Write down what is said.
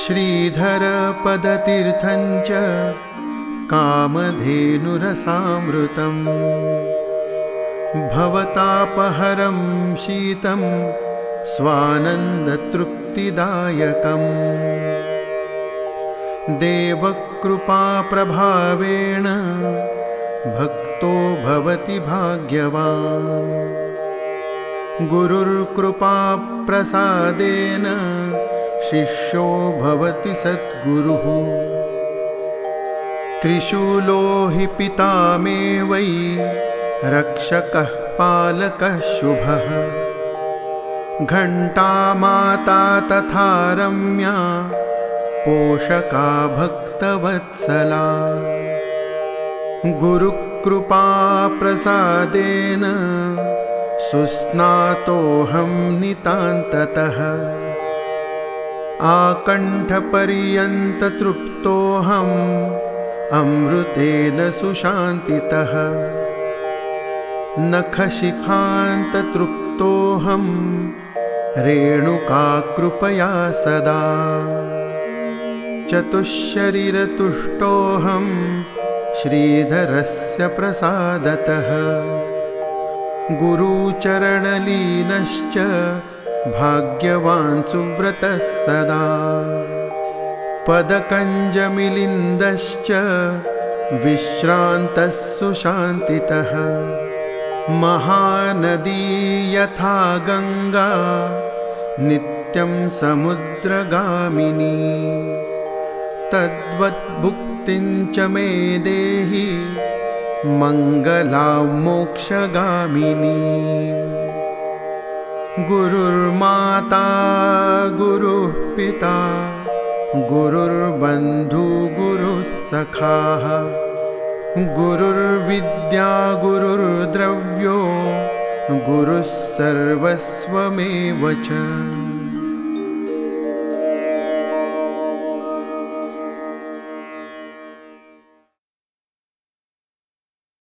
श्रीधरपदतीर्थञ्च कामधेनुरसामृतम् भवतापहरं शीतं स्वानन्दतृप्तिदायकम् देवकृपाप्रभावेण भक्तो भवति भाग्यवान् गुरुर्कृपाप्रसादेन शिष्यो भवति सद्गुरुः। त्रिशूलो हि पिता मे वै रक्षकः पालकः शुभः। घण्टा माता तथा रम्या पोषका भक्तवत्सला। गुरुकृपाप्रसादेन सुस्नातोऽहं नितान्ततः। आकण्ठपर्यन्ततृप्तोऽहम् अमृतेन सुशान्तितः। नखशिखान्ततृप्तोऽहं रेणुकाकृपया सदा। चतुश्शरीरतुष्टोऽहं श्रीधरस्य प्रसादतः गुरुचरणलीनश्च भाग्यवान् सुव्रतः सदा। पदकञ्जमिलिन्दश्च विश्रान्तः सुशान्तितः। महानदी यथा गङ्गा नित्यं समुद्रगामिनी। तद्वद्भुक्तिं च मे देहि मोक्षगामिनी। गुरुर्माता गुरुः पिता गुरुर्बन्धुगुरुः सखाः गुरुर्विद्या गुरुर्द्रव्यो गुरुः सर्वस्वमेव च